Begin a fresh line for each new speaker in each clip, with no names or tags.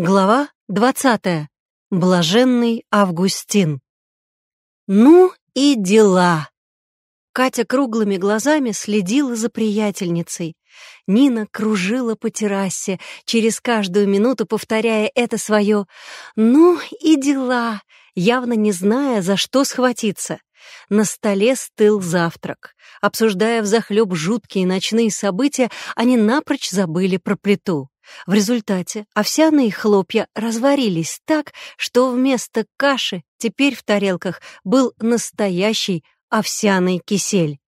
Глава двадцатая. Блаженный Августин. Ну и дела. Катя круглыми глазами следила за приятельницей. Нина кружила по террасе, через каждую минуту повторяя это свое «ну и дела», явно не зная, за что схватиться. На столе стыл завтрак. Обсуждая взахлеб жуткие ночные события, они напрочь забыли про плиту. В результате овсяные хлопья разварились так, что вместо каши теперь в тарелках был настоящий овсяный кисель.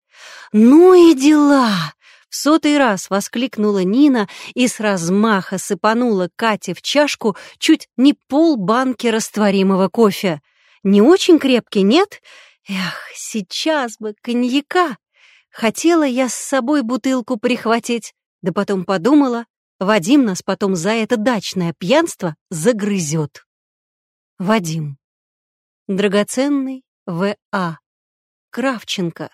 «Ну и дела!» В сотый раз воскликнула Нина и с размаха сыпанула Кате в чашку чуть не пол банки растворимого кофе. «Не очень крепкий, нет? Эх, сейчас бы коньяка! Хотела я с собой бутылку прихватить, да потом подумала, Вадим нас потом за это дачное пьянство загрызет. Вадим. Драгоценный В.А. Кравченко.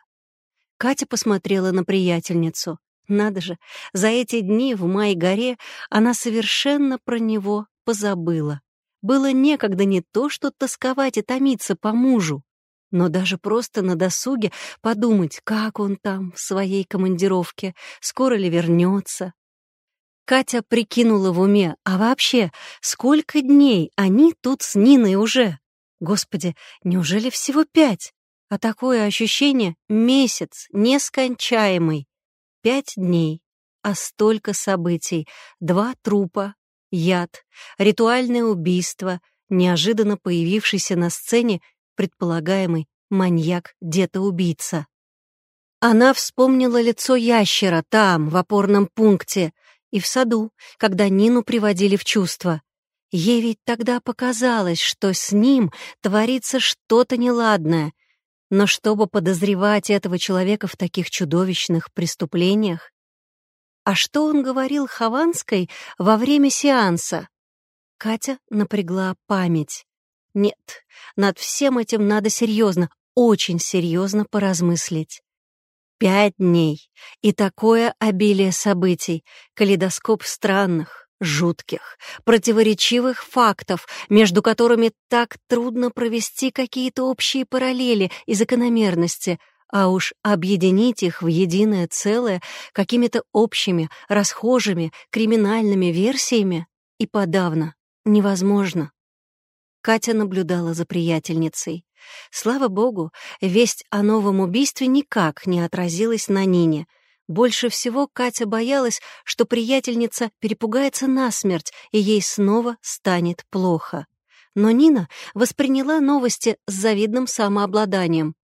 Катя посмотрела на приятельницу. Надо же, за эти дни в Май-горе она совершенно про него позабыла. Было некогда не то, что тосковать и томиться по мужу, но даже просто на досуге подумать, как он там в своей командировке, скоро ли вернется, Катя прикинула в уме, а вообще, сколько дней они тут с Ниной уже? Господи, неужели всего пять? А такое ощущение — месяц, нескончаемый. Пять дней, а столько событий. Два трупа, яд, ритуальное убийство, неожиданно появившийся на сцене предполагаемый маньяк-детоубийца. Она вспомнила лицо ящера там, в опорном пункте — и в саду, когда Нину приводили в чувство. Ей ведь тогда показалось, что с ним творится что-то неладное. Но чтобы подозревать этого человека в таких чудовищных преступлениях? А что он говорил Хованской во время сеанса? Катя напрягла память. Нет, над всем этим надо серьезно, очень серьезно поразмыслить. Пять дней. И такое обилие событий, калейдоскоп странных, жутких, противоречивых фактов, между которыми так трудно провести какие-то общие параллели и закономерности, а уж объединить их в единое целое какими-то общими, расхожими, криминальными версиями и подавно невозможно. Катя наблюдала за приятельницей. Слава богу, весть о новом убийстве никак не отразилась на Нине. Больше всего Катя боялась, что приятельница перепугается насмерть, и ей снова станет плохо. Но Нина восприняла новости с завидным самообладанием.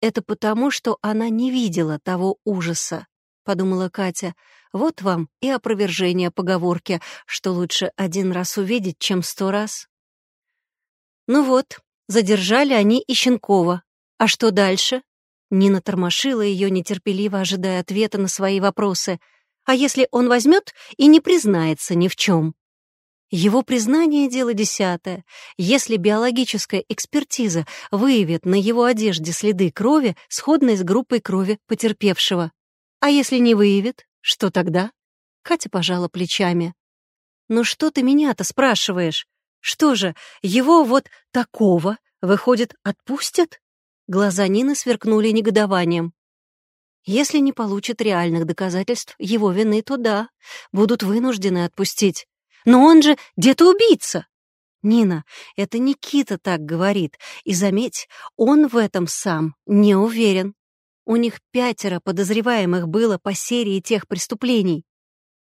«Это потому, что она не видела того ужаса», — подумала Катя. «Вот вам и опровержение поговорки, что лучше один раз увидеть, чем сто раз». Ну вот, Задержали они и Щенкова. А что дальше? Нина тормошила ее, нетерпеливо ожидая ответа на свои вопросы. А если он возьмет и не признается ни в чем? Его признание — дело десятое. Если биологическая экспертиза выявит на его одежде следы крови, сходные с группой крови потерпевшего. А если не выявит, что тогда? Катя пожала плечами. «Ну что ты меня-то спрашиваешь? Что же, его вот такого, выходит, отпустят? Глаза Нины сверкнули негодованием. Если не получат реальных доказательств его вины, то да, будут вынуждены отпустить. Но он же где-то убийца. Нина, это Никита так говорит, и заметь, он в этом сам не уверен. У них пятеро подозреваемых было по серии тех преступлений.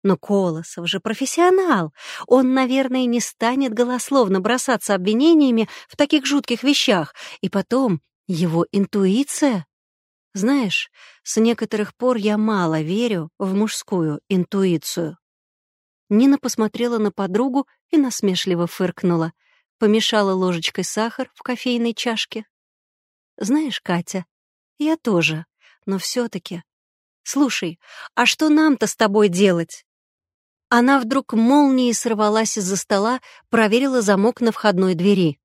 Но Колосов же профессионал. Он, наверное, не станет голословно бросаться обвинениями в таких жутких вещах. И потом, его интуиция. Знаешь, с некоторых пор я мало верю в мужскую интуицию. Нина посмотрела на подругу и насмешливо фыркнула. Помешала ложечкой сахар в кофейной чашке. «Знаешь, Катя, я тоже, но все таки Слушай, а что нам-то с тобой делать? Она вдруг молнией сорвалась из-за стола, проверила замок на входной двери.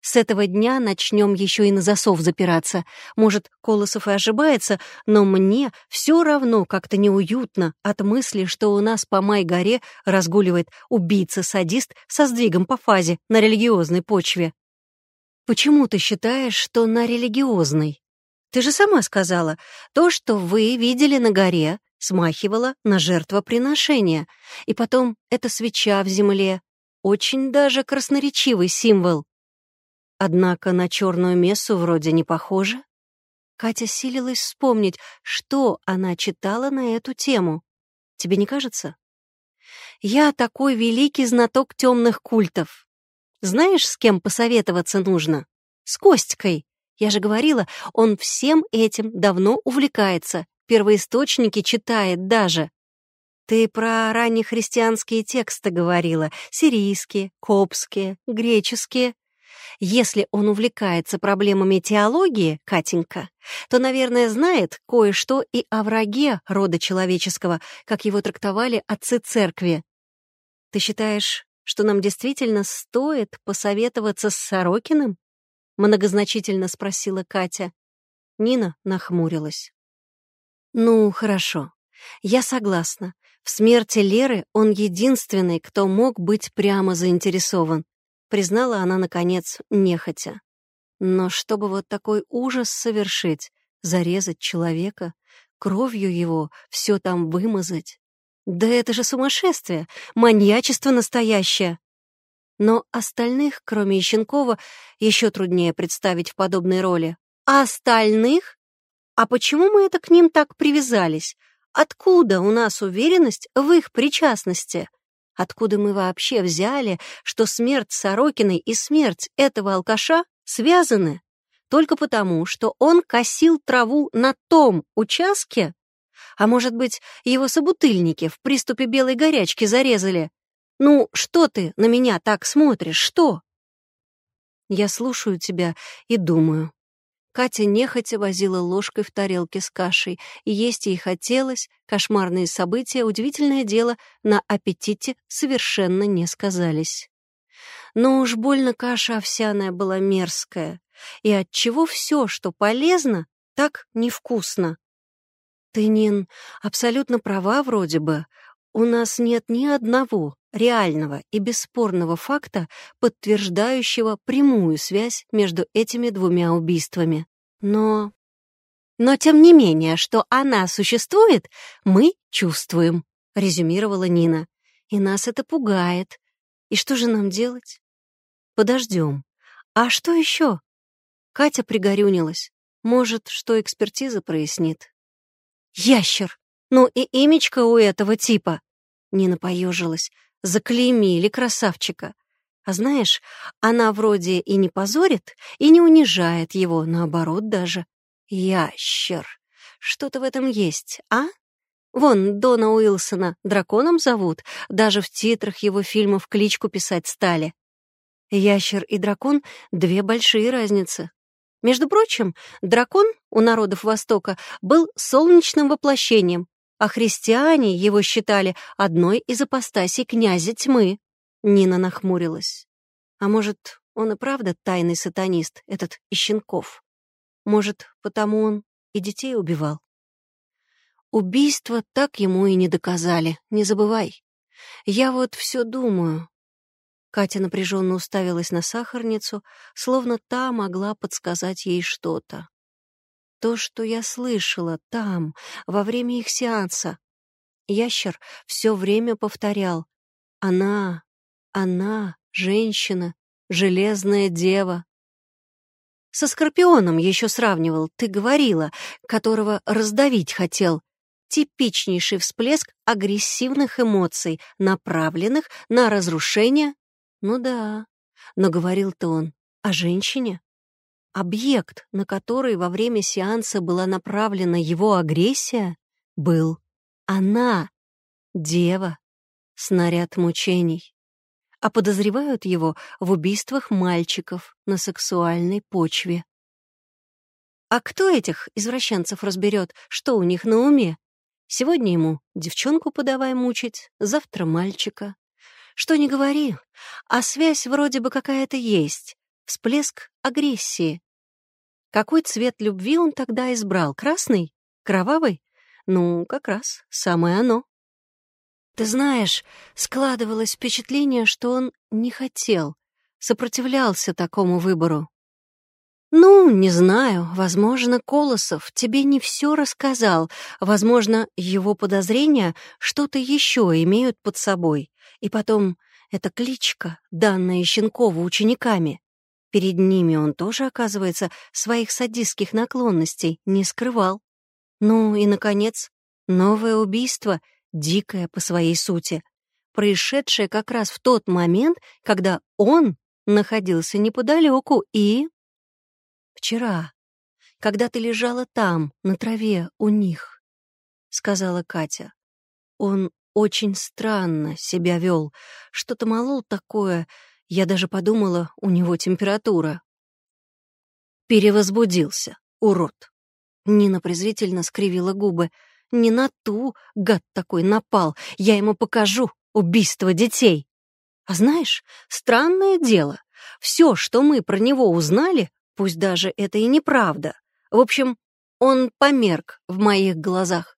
С этого дня начнем еще и на засов запираться. Может, Колосов и ошибается, но мне все равно как-то неуютно от мысли, что у нас по Май-горе разгуливает убийца-садист со сдвигом по фазе на религиозной почве. Почему ты считаешь, что на религиозной? Ты же сама сказала, то, что вы видели на горе, смахивало на жертвоприношение. И потом эта свеча в земле. Очень даже красноречивый символ. Однако на черную мессу вроде не похоже. Катя силилась вспомнить, что она читала на эту тему. Тебе не кажется? Я такой великий знаток темных культов. Знаешь, с кем посоветоваться нужно? С Костькой. Я же говорила, он всем этим давно увлекается, первоисточники читает даже. Ты про раннехристианские тексты говорила, сирийские, коптские, греческие. Если он увлекается проблемами теологии, Катенька, то, наверное, знает кое-что и о враге рода человеческого, как его трактовали отцы церкви. Ты считаешь, что нам действительно стоит посоветоваться с Сорокиным? Многозначительно спросила Катя. Нина нахмурилась. Ну, хорошо. Я согласна. В смерти Леры он единственный, кто мог быть прямо заинтересован признала она, наконец, нехотя. Но чтобы вот такой ужас совершить, зарезать человека, кровью его все там вымазать. Да это же сумасшествие, маньячество настоящее. Но остальных, кроме Ищенкова, еще труднее представить в подобной роли. А остальных? А почему мы это к ним так привязались? Откуда у нас уверенность в их причастности? Откуда мы вообще взяли, что смерть Сорокиной и смерть этого алкаша связаны? Только потому, что он косил траву на том участке? А может быть, его собутыльники в приступе белой горячки зарезали? Ну, что ты на меня так смотришь, что? Я слушаю тебя и думаю, Катя нехотя возила ложкой в тарелке с кашей, и есть ей хотелось, кошмарные события, удивительное дело, на аппетите совершенно не сказались. Но уж больно каша овсяная была мерзкая, и отчего все, что полезно, так невкусно. Ты, Нин, абсолютно права вроде бы. У нас нет ни одного реального и бесспорного факта, подтверждающего прямую связь между этими двумя убийствами. Но... Но тем не менее, что она существует, мы чувствуем, резюмировала Нина. И нас это пугает. И что же нам делать? Подождем. А что еще? Катя пригорюнилась. Может, что экспертиза прояснит. Ящер! Ну и имечко у этого типа. Нина поежилась. Заклеймили красавчика. А знаешь, она вроде и не позорит, и не унижает его, наоборот даже. Ящер. Что-то в этом есть, а? Вон, Дона Уилсона драконом зовут, даже в титрах его фильмов кличку писать стали. Ящер и дракон — две большие разницы. Между прочим, дракон у народов Востока был солнечным воплощением, а христиане его считали одной из апостасий князя тьмы. Нина нахмурилась. А может, он и правда тайный сатанист, этот Ищенков? Может, потому он и детей убивал? Убийство так ему и не доказали, не забывай. Я вот все думаю. Катя напряженно уставилась на сахарницу, словно та могла подсказать ей что-то. То, что я слышала там, во время их сеанса. Ящер все время повторял. Она, она, женщина, железная дева. Со Скорпионом еще сравнивал, ты говорила, которого раздавить хотел. Типичнейший всплеск агрессивных эмоций, направленных на разрушение. Ну да, но говорил-то он о женщине. Объект, на который во время сеанса была направлена его агрессия, был она, дева, снаряд мучений. А подозревают его в убийствах мальчиков на сексуальной почве. А кто этих извращенцев разберет, что у них на уме? Сегодня ему девчонку подавай мучить, завтра мальчика. Что не говори, а связь вроде бы какая-то есть. всплеск агрессии. Какой цвет любви он тогда избрал? Красный? Кровавый? Ну, как раз, самое оно. Ты знаешь, складывалось впечатление, что он не хотел, сопротивлялся такому выбору. «Ну, не знаю. Возможно, Колосов тебе не все рассказал. Возможно, его подозрения что-то еще имеют под собой. И потом, это кличка, данная Щенкову учениками. Перед ними он тоже, оказывается, своих садистских наклонностей не скрывал. Ну и, наконец, новое убийство, дикое по своей сути, происшедшее как раз в тот момент, когда он находился неподалеку и вчера, когда ты лежала там, на траве, у них», — сказала Катя. «Он очень странно себя вел, что-то молол такое, я даже подумала, у него температура». Перевозбудился, урод. Нина презрительно скривила губы. «Не на ту, гад такой, напал. Я ему покажу убийство детей». А знаешь, странное дело. Все, что мы про него узнали, Пусть даже это и неправда. В общем, он померк в моих глазах.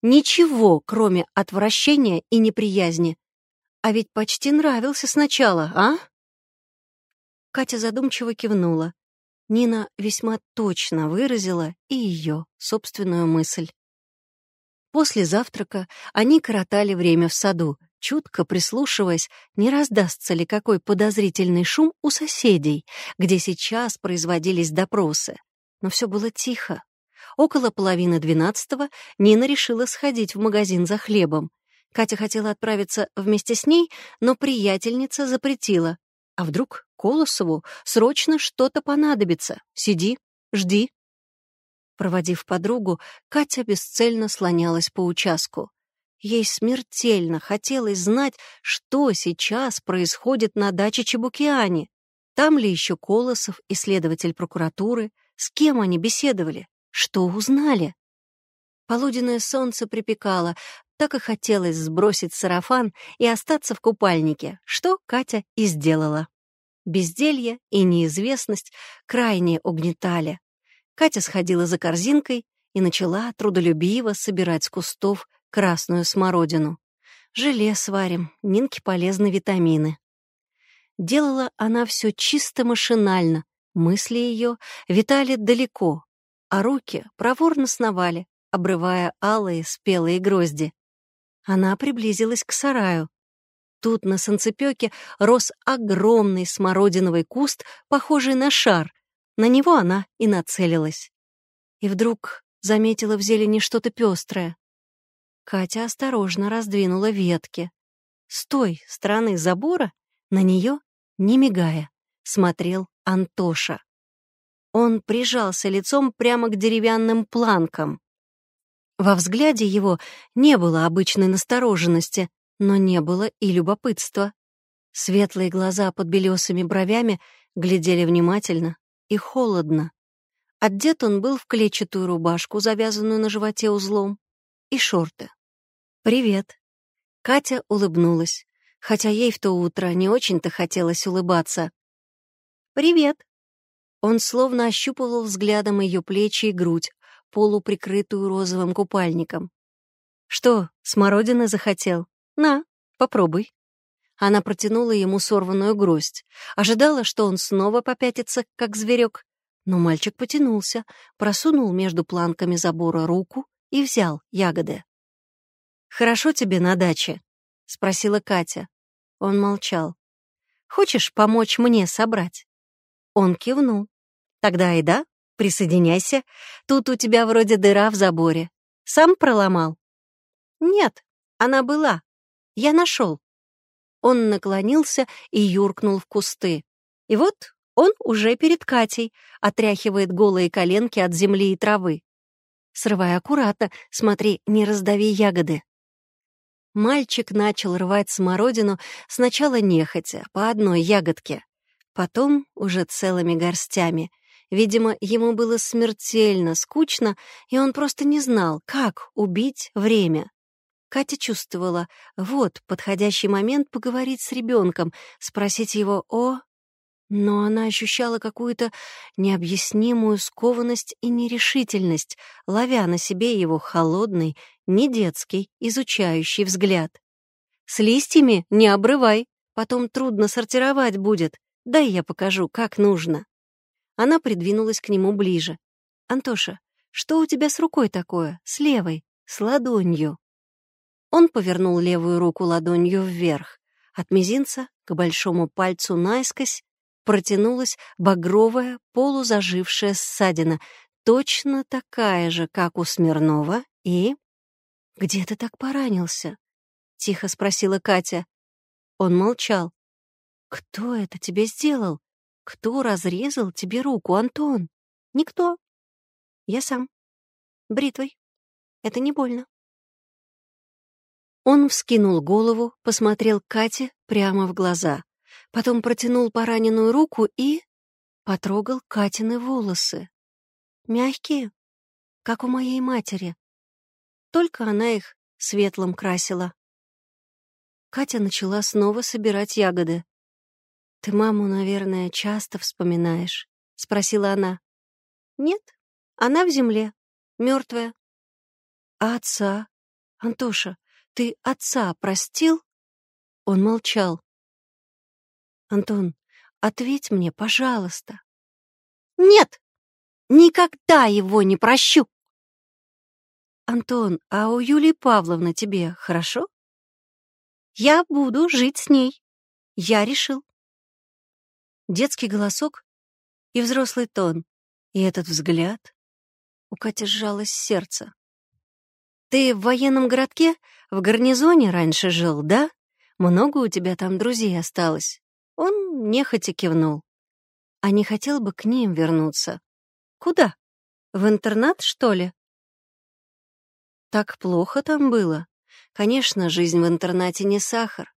Ничего, кроме отвращения и неприязни. А ведь почти нравился сначала, а? Катя задумчиво кивнула. Нина весьма точно выразила и ее собственную мысль. После завтрака они коротали время в саду, чутко прислушиваясь, не раздастся ли какой подозрительный шум у соседей, где сейчас производились допросы. Но все было тихо. Около половины двенадцатого Нина решила сходить в магазин за хлебом. Катя хотела отправиться вместе с ней, но приятельница запретила. А вдруг Колосову срочно что-то понадобится? Сиди, жди. Проводив подругу, Катя бесцельно слонялась по участку. Ей смертельно хотелось знать, что сейчас происходит на даче Чебукиани. Там ли еще Колосов и следователь прокуратуры? С кем они беседовали? Что узнали? Полуденное солнце припекало, так и хотелось сбросить сарафан и остаться в купальнике, что Катя и сделала. Безделье и неизвестность крайне угнетали. Катя сходила за корзинкой и начала трудолюбиво собирать с кустов красную смородину. Желе сварим, Нинке полезны витамины. Делала она все чисто машинально, мысли ее витали далеко, а руки проворно сновали, обрывая алые спелые грозди. Она приблизилась к сараю. Тут на санцепёке рос огромный смородиновый куст, похожий на шар. На него она и нацелилась. И вдруг заметила в зелени что-то пестрое. Катя осторожно раздвинула ветки. С той стороны забора на нее, не мигая, смотрел Антоша. Он прижался лицом прямо к деревянным планкам. Во взгляде его не было обычной настороженности, но не было и любопытства. Светлые глаза под белесыми бровями глядели внимательно и холодно. Одет он был в клетчатую рубашку, завязанную на животе узлом, и шорты. «Привет». Катя улыбнулась, хотя ей в то утро не очень-то хотелось улыбаться. «Привет». Он словно ощупывал взглядом ее плечи и грудь, полуприкрытую розовым купальником. «Что, смородины захотел? На, попробуй». Она протянула ему сорванную гроздь. Ожидала, что он снова попятится, как зверек. Но мальчик потянулся, просунул между планками забора руку и взял ягоды. «Хорошо тебе на даче?» — спросила Катя. Он молчал. «Хочешь помочь мне собрать?» Он кивнул. «Тогда и да, присоединяйся. Тут у тебя вроде дыра в заборе. Сам проломал?» «Нет, она была. Я нашел». Он наклонился и юркнул в кусты. И вот он уже перед Катей, отряхивает голые коленки от земли и травы. Срывай аккуратно, смотри, не раздави ягоды. Мальчик начал рвать смородину сначала нехотя, по одной ягодке, потом уже целыми горстями. Видимо, ему было смертельно скучно, и он просто не знал, как убить время. Катя чувствовала, вот подходящий момент поговорить с ребенком, спросить его о... но она ощущала какую-то необъяснимую скованность и нерешительность, ловя на себе его холодный, не детский, изучающий взгляд. «С листьями не обрывай, потом трудно сортировать будет. Дай я покажу, как нужно». Она придвинулась к нему ближе. «Антоша, что у тебя с рукой такое? С левой, с ладонью?» Он повернул левую руку ладонью вверх, от мизинца к большому пальцу наискось протянулась багровая, полузажившая ссадина, точно такая же, как у Смирнова, и... «Где ты так поранился?» — тихо спросила Катя. Он молчал. «Кто это тебе сделал? Кто разрезал тебе руку, Антон?» «Никто. Я сам. Бритвой. Это не больно». Он вскинул голову, посмотрел Кате прямо в глаза потом протянул пораненную руку и... потрогал Катины волосы. Мягкие, как у моей матери. Только она их светлым красила. Катя начала снова собирать ягоды. «Ты маму, наверное, часто вспоминаешь?» — спросила она. «Нет, она в земле, мертвая. «А отца? Антоша, ты отца простил?» Он молчал. Антон, ответь мне, пожалуйста. Нет, никогда его не прощу. Антон, а у Юлии Павловны тебе хорошо? Я буду жить с ней. Я решил. Детский голосок и взрослый тон, и этот взгляд. У Кати сжалось сердце. Ты в военном городке, в гарнизоне раньше жил, да? Много у тебя там друзей осталось? Он нехотя кивнул. А не хотел бы к ним вернуться? Куда? В интернат, что ли? Так плохо там было. Конечно, жизнь в интернате не сахар.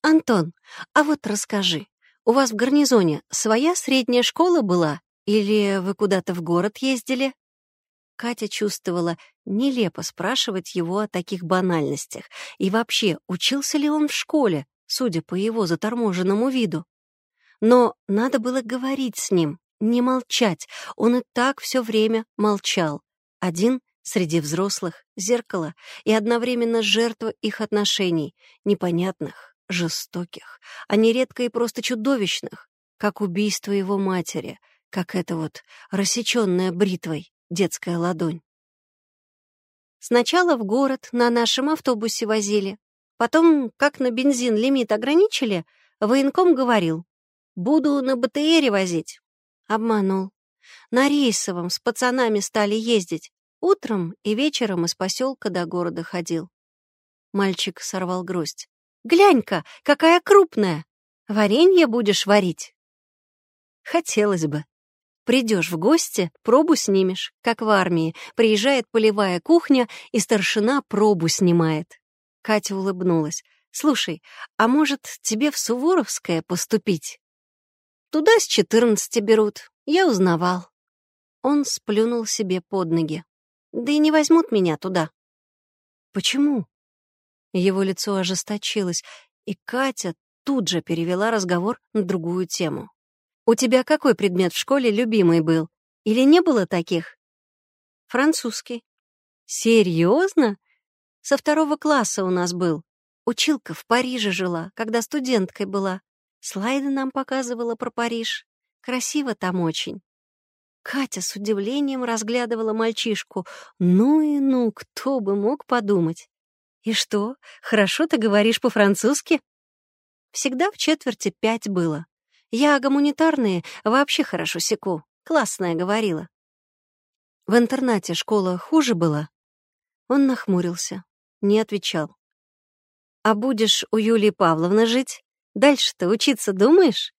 Антон, а вот расскажи, у вас в гарнизоне своя средняя школа была или вы куда-то в город ездили? Катя чувствовала нелепо спрашивать его о таких банальностях. И вообще, учился ли он в школе? судя по его заторможенному виду. Но надо было говорить с ним, не молчать. Он и так все время молчал. Один среди взрослых, зеркало и одновременно жертва их отношений, непонятных, жестоких, а нередко и просто чудовищных, как убийство его матери, как эта вот рассеченная бритвой детская ладонь. Сначала в город на нашем автобусе возили, Потом, как на бензин лимит ограничили, военком говорил, буду на БТРе возить. Обманул. На рейсовом с пацанами стали ездить. Утром и вечером из поселка до города ходил. Мальчик сорвал гроздь. «Глянь-ка, какая крупная! Варенье будешь варить?» Хотелось бы. Придешь в гости, пробу снимешь, как в армии. Приезжает полевая кухня, и старшина пробу снимает. Катя улыбнулась. «Слушай, а может, тебе в Суворовское поступить?» «Туда с четырнадцати берут. Я узнавал». Он сплюнул себе под ноги. «Да и не возьмут меня туда». «Почему?» Его лицо ожесточилось, и Катя тут же перевела разговор на другую тему. «У тебя какой предмет в школе любимый был? Или не было таких?» «Французский». «Серьезно? Со второго класса у нас был. Училка в Париже жила, когда студенткой была. Слайды нам показывала про Париж. Красиво там очень. Катя с удивлением разглядывала мальчишку. Ну и ну, кто бы мог подумать. «И что, хорошо ты говоришь по-французски?» Всегда в четверти пять было. Я гуманитарные вообще хорошо секу. Классная говорила. В интернате школа хуже была. Он нахмурился не отвечал. «А будешь у Юлии Павловны жить? Дальше-то учиться думаешь?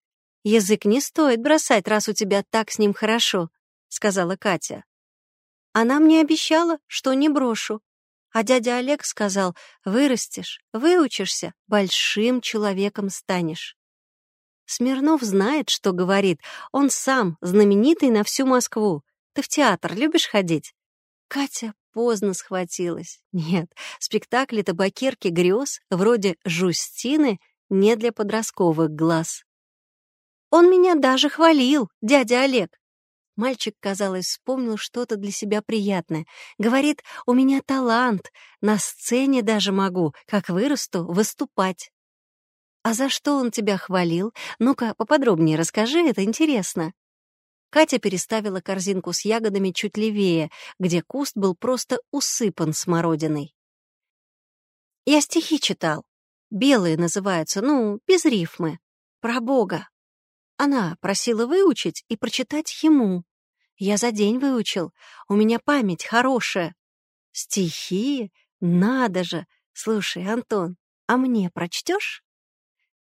Язык не стоит бросать, раз у тебя так с ним хорошо», — сказала Катя. Она мне обещала, что не брошу. А дядя Олег сказал, вырастешь, выучишься, большим человеком станешь. Смирнов знает, что говорит. Он сам знаменитый на всю Москву. Ты в театр любишь ходить? Катя поздно схватилась. Нет, спектакли табакерки грез, вроде «Жустины», не для подростковых глаз. Он меня даже хвалил, дядя Олег. Мальчик, казалось, вспомнил что-то для себя приятное. Говорит, у меня талант, на сцене даже могу, как вырасту, выступать. А за что он тебя хвалил? Ну-ка, поподробнее расскажи, это интересно. Катя переставила корзинку с ягодами чуть левее, где куст был просто усыпан смородиной. Я стихи читал. Белые называются, ну, без рифмы. Про Бога. Она просила выучить и прочитать ему. Я за день выучил. У меня память хорошая. Стихи? Надо же! Слушай, Антон, а мне прочтешь?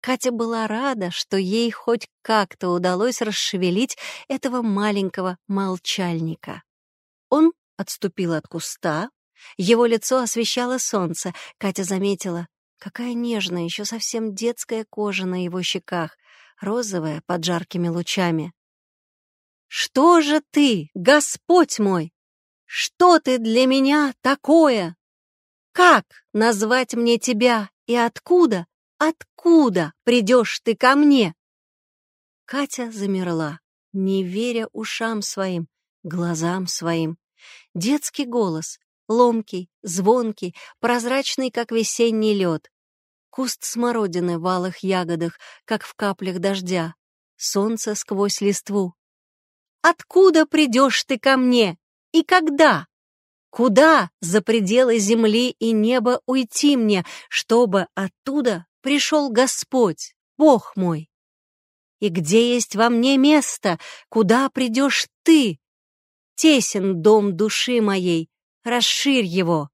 Катя была рада, что ей хоть как-то удалось расшевелить этого маленького молчальника. Он отступил от куста, его лицо освещало солнце. Катя заметила, какая нежная, еще совсем детская кожа на его щеках, розовая под жаркими лучами. «Что же ты, Господь мой? Что ты для меня такое? Как назвать мне тебя и откуда, откуда придешь ты ко мне?» Катя замерла, не веря ушам своим, глазам своим. Детский голос, ломкий, звонкий, прозрачный, как весенний лед. Куст смородины в алых ягодах, как в каплях дождя. Солнце сквозь листву. «Откуда придешь ты ко мне? И когда? Куда за пределы земли и неба уйти мне, чтобы оттуда пришел Господь, Бог мой? И где есть во мне место, куда придешь ты? Тесен дом души моей, расширь его.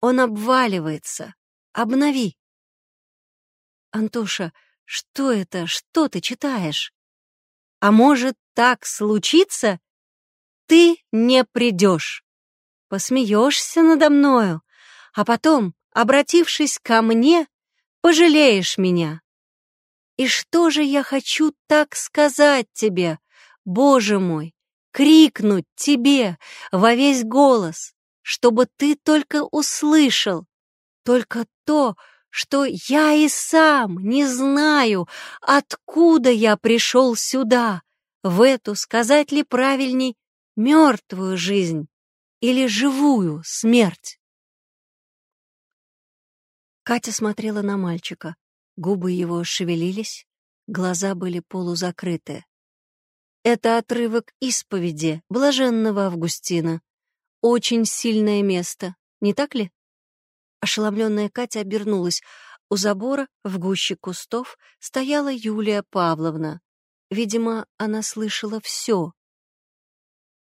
Он обваливается, обнови. «Антоша, что это? Что ты читаешь? А может, так случится? Ты не придешь. Посмеешься надо мною, а потом, обратившись ко мне, пожалеешь меня. И что же я хочу так сказать тебе, Боже мой, крикнуть тебе во весь голос, чтобы ты только услышал, только то, что я и сам не знаю, откуда я пришел сюда, в эту, сказать ли правильней, мертвую жизнь или живую смерть. Катя смотрела на мальчика. Губы его шевелились, глаза были полузакрыты. Это отрывок исповеди блаженного Августина. Очень сильное место, не так ли? Ошеломленная Катя обернулась. У забора, в гуще кустов, стояла Юлия Павловна. Видимо, она слышала все.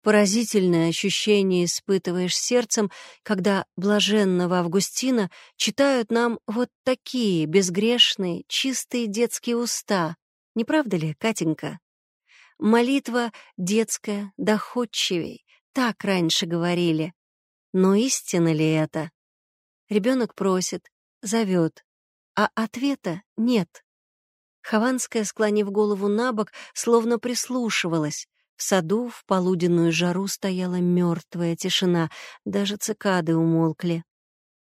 Поразительное ощущение испытываешь сердцем, когда блаженного Августина читают нам вот такие безгрешные, чистые детские уста. Не правда ли, Катенька? Молитва детская, доходчивей, так раньше говорили. Но истина ли это? Ребенок просит, зовет, а ответа нет. Хованская, склонив голову на бок, словно прислушивалась. В саду в полуденную жару стояла мертвая тишина, даже цикады умолкли.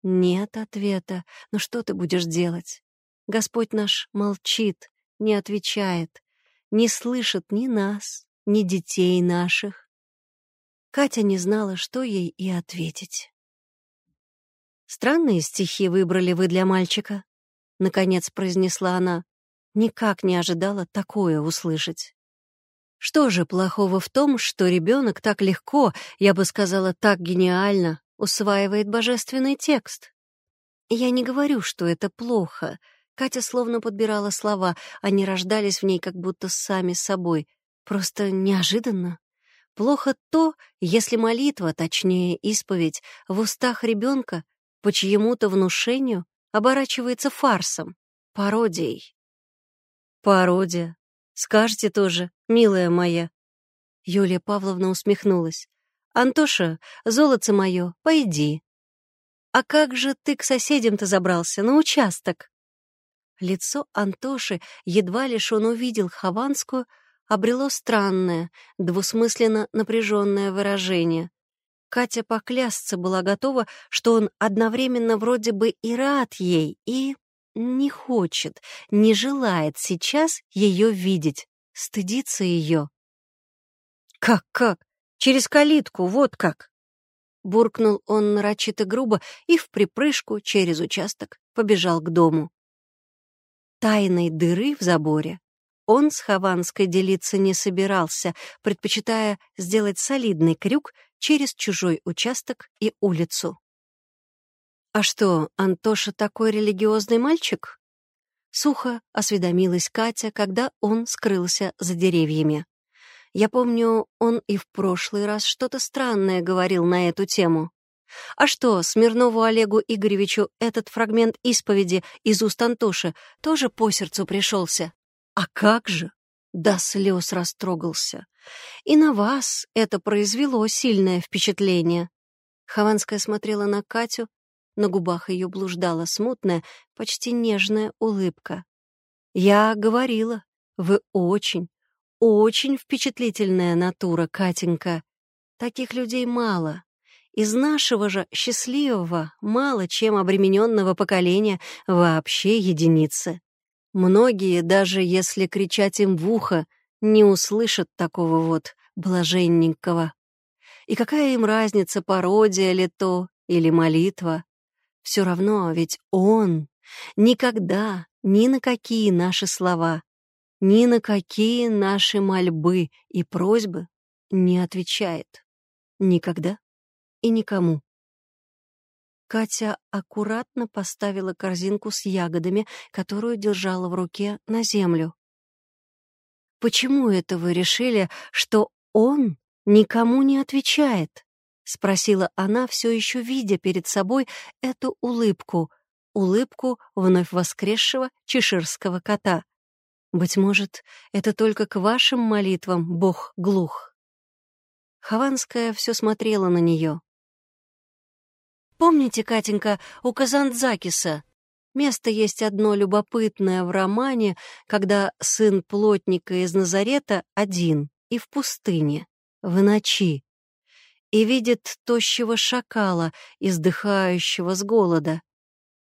Нет ответа, но что ты будешь делать? Господь наш молчит, не отвечает, не слышит ни нас, ни детей наших. Катя не знала, что ей и ответить. «Странные стихи выбрали вы для мальчика», — наконец произнесла она. Никак не ожидала такое услышать. Что же плохого в том, что ребенок так легко, я бы сказала, так гениально усваивает божественный текст? Я не говорю, что это плохо. Катя словно подбирала слова, они рождались в ней как будто сами собой. Просто неожиданно. Плохо то, если молитва, точнее исповедь, в устах ребенка по чьему-то внушению оборачивается фарсом, пародией. «Пародия. Скажете тоже, милая моя». Юлия Павловна усмехнулась. «Антоша, золотце мое, пойди». «А как же ты к соседям-то забрался, на участок?» Лицо Антоши, едва лишь он увидел Хованскую, обрело странное, двусмысленно напряженное выражение. Катя поклясться была готова, что он одновременно вроде бы и рад ей, и не хочет, не желает сейчас ее видеть. стыдится ее. «Как-как? Через калитку, вот как!» Буркнул он нарочито грубо и в припрыжку через участок побежал к дому. Тайной дыры в заборе он с Хованской делиться не собирался, предпочитая сделать солидный крюк через чужой участок и улицу. «А что, Антоша такой религиозный мальчик?» Сухо осведомилась Катя, когда он скрылся за деревьями. Я помню, он и в прошлый раз что-то странное говорил на эту тему. А что, Смирнову Олегу Игоревичу этот фрагмент исповеди из уст Антоши тоже по сердцу пришелся? А как же? До слез растрогался. И на вас это произвело сильное впечатление. Хованская смотрела на Катю, на губах ее блуждала смутная, почти нежная улыбка. «Я говорила, вы очень, очень впечатлительная натура, Катенька. Таких людей мало. Из нашего же счастливого, мало чем обремененного поколения вообще единицы. Многие, даже если кричать им в ухо, не услышат такого вот блаженненького. И какая им разница, пародия ли то или молитва? Все равно, ведь он никогда ни на какие наши слова ни на какие наши мольбы и просьбы не отвечает. Никогда и никому. Катя аккуратно поставила корзинку с ягодами, которую держала в руке, на землю. «Почему это вы решили, что он никому не отвечает?» — спросила она, все еще видя перед собой эту улыбку, улыбку вновь воскресшего чеширского кота. Быть может, это только к вашим молитвам Бог глух. Хованская все смотрела на нее. Помните, Катенька, у Казандзакиса место есть одно любопытное в романе, когда сын плотника из Назарета один и в пустыне, в ночи, и видит тощего шакала, издыхающего с голода.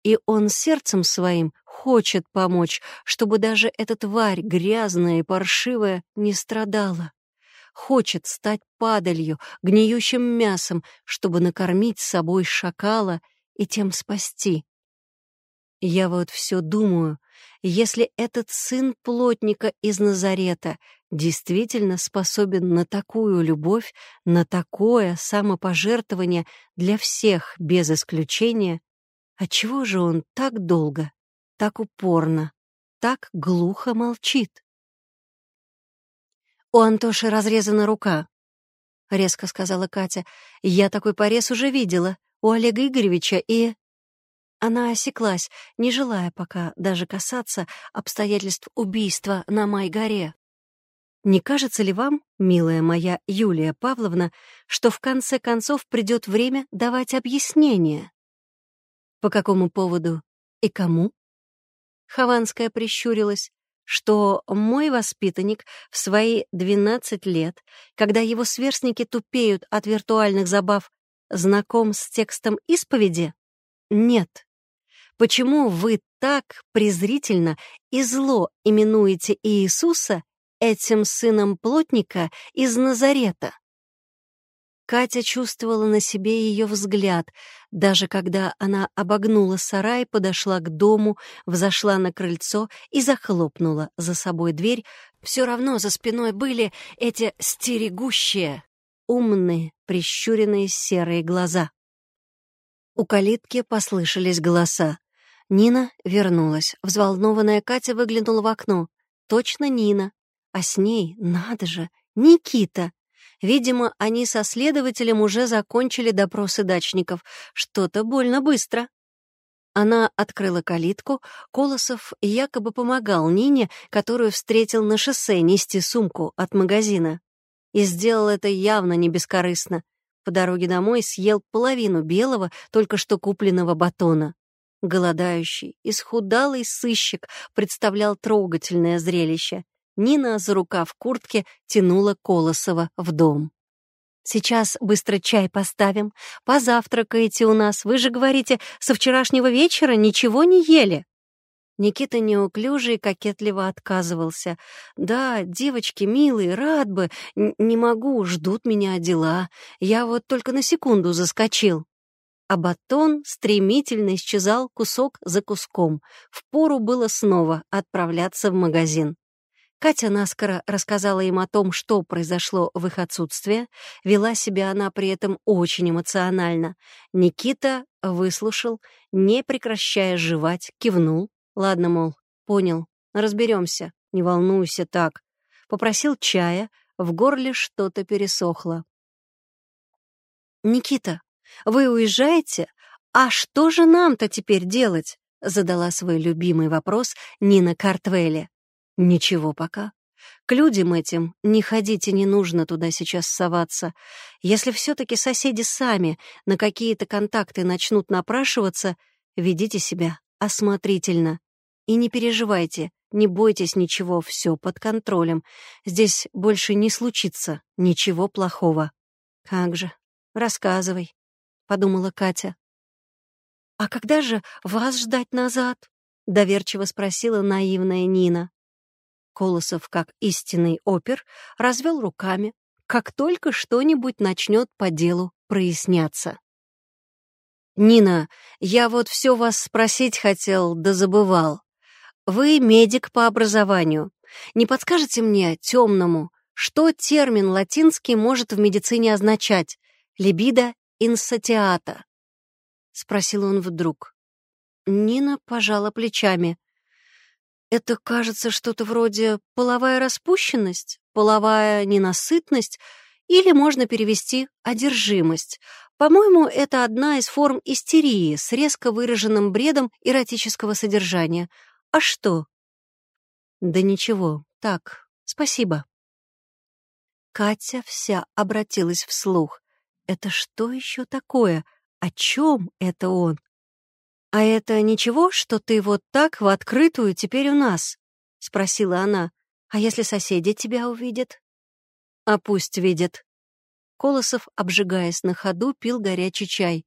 И он сердцем своим хочет помочь, чтобы даже эта тварь, грязная и паршивая, не страдала. Хочет стать падалью, гниющим мясом, чтобы накормить собой шакала и тем спасти. Я вот все думаю, если этот сын плотника из Назарета действительно способен на такую любовь, на такое самопожертвование для всех без исключения, отчего же он так долго так упорно, так глухо молчит. «У Антоши разрезана рука», — резко сказала Катя. «Я такой порез уже видела у Олега Игоревича и...» Она осеклась, не желая пока даже касаться обстоятельств убийства на Майгоре. Не кажется ли вам, милая моя Юлия Павловна, что в конце концов придет время давать объяснение? По какому поводу и кому? Хованская прищурилась, что мой воспитанник в свои 12 лет, когда его сверстники тупеют от виртуальных забав, знаком с текстом исповеди? Нет. Почему вы так презрительно и зло именуете Иисуса этим сыном плотника из Назарета? Катя чувствовала на себе ее взгляд, даже когда она обогнула сарай, подошла к дому, взошла на крыльцо и захлопнула за собой дверь, все равно за спиной были эти стерегущие, умные, прищуренные серые глаза. У калитки послышались голоса. Нина вернулась. Взволнованная Катя выглянула в окно. Точно Нина. А с ней, надо же, Никита. Видимо, они со следователем уже закончили допросы дачников. Что-то больно быстро. Она открыла калитку, Колосов якобы помогал Нине, которую встретил на шоссе, нести сумку от магазина. И сделал это явно не бескорыстно. По дороге домой съел половину белого, только что купленного батона. Голодающий, исхудалый сыщик представлял трогательное зрелище. Нина за рукав куртки тянула Колосова в дом. «Сейчас быстро чай поставим. Позавтракаете у нас. Вы же говорите, со вчерашнего вечера ничего не ели». Никита неуклюже и кокетливо отказывался. «Да, девочки, милые, рад бы. Н не могу, ждут меня дела. Я вот только на секунду заскочил». А батон стремительно исчезал кусок за куском. Впору было снова отправляться в магазин. Катя наскоро рассказала им о том, что произошло в их отсутствие. Вела себя она при этом очень эмоционально. Никита выслушал, не прекращая жевать, кивнул. Ладно, мол, понял, разберемся, не волнуйся так. Попросил чая, в горле что-то пересохло. «Никита, вы уезжаете? А что же нам-то теперь делать?» задала свой любимый вопрос Нина Картвелли. Ничего пока. К людям этим не ходите, не нужно туда сейчас соваться. Если все-таки соседи сами на какие-то контакты начнут напрашиваться, ведите себя осмотрительно. И не переживайте, не бойтесь ничего, все под контролем. Здесь больше не случится ничего плохого. Как же, рассказывай, — подумала Катя. «А когда же вас ждать назад?» — доверчиво спросила наивная Нина. Колосов, как истинный опер, развел руками, как только что-нибудь начнет по делу проясняться. «Нина, я вот все вас спросить хотел, да забывал. Вы медик по образованию. Не подскажете мне, темному, что термин латинский может в медицине означать? Либидо инсатиата?» — спросил он вдруг. Нина пожала плечами. Это, кажется, что-то вроде половая распущенность, половая ненасытность или можно перевести одержимость. По-моему, это одна из форм истерии с резко выраженным бредом эротического содержания. А что? Да ничего, так, спасибо. Катя вся обратилась вслух. Это что еще такое? О чем это он? «А это ничего, что ты вот так в открытую теперь у нас?» — спросила она. «А если соседи тебя увидят?» «А пусть видят». Колосов, обжигаясь на ходу, пил горячий чай.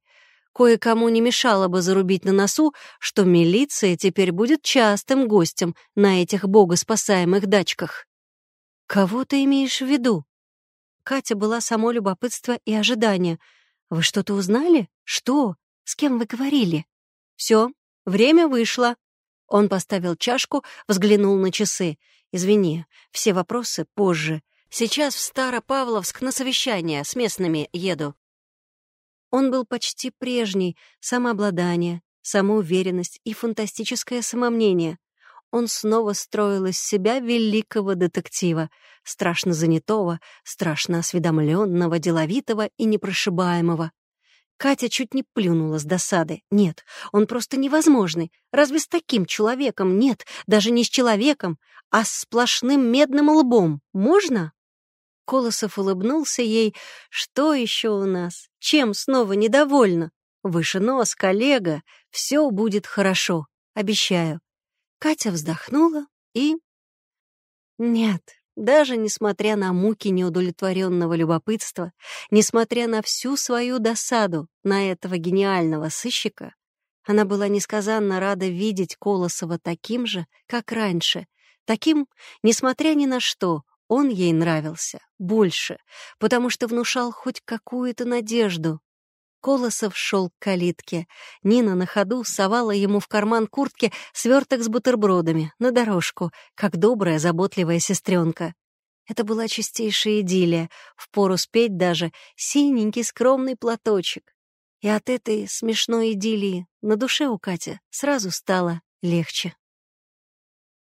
Кое-кому не мешало бы зарубить на носу, что милиция теперь будет частым гостем на этих богоспасаемых дачках. «Кого ты имеешь в виду?» Катя была само любопытство и ожидание. «Вы что-то узнали? Что? С кем вы говорили?» Все, время вышло. Он поставил чашку, взглянул на часы. «Извини, все вопросы позже. Сейчас в Старопавловск на совещание с местными еду». Он был почти прежний, самообладание, самоуверенность и фантастическое самомнение. Он снова строил из себя великого детектива, страшно занятого, страшно осведомленного, деловитого и непрошибаемого. Катя чуть не плюнула с досады. Нет, он просто невозможный. Разве с таким человеком? Нет, даже не с человеком, а с сплошным медным лбом. Можно? Колосов улыбнулся ей. Что еще у нас? Чем снова недовольна? Выше нос, коллега. Все будет хорошо. Обещаю. Катя вздохнула и... Нет, даже несмотря на муки неудовлетворенного любопытства, несмотря на всю свою досаду на этого гениального сыщика, она была несказанно рада видеть Колосова таким же, как раньше, таким, несмотря ни на что, он ей нравился больше, потому что внушал хоть какую-то надежду, Колосов шел к калитке. Нина на ходу совала ему в карман куртки сверток с бутербродами на дорожку, как добрая, заботливая сестренка. Это была чистейшая идиллия, впору спеть даже синенький скромный платочек. И от этой смешной идиллии на душе у Кати сразу стало легче.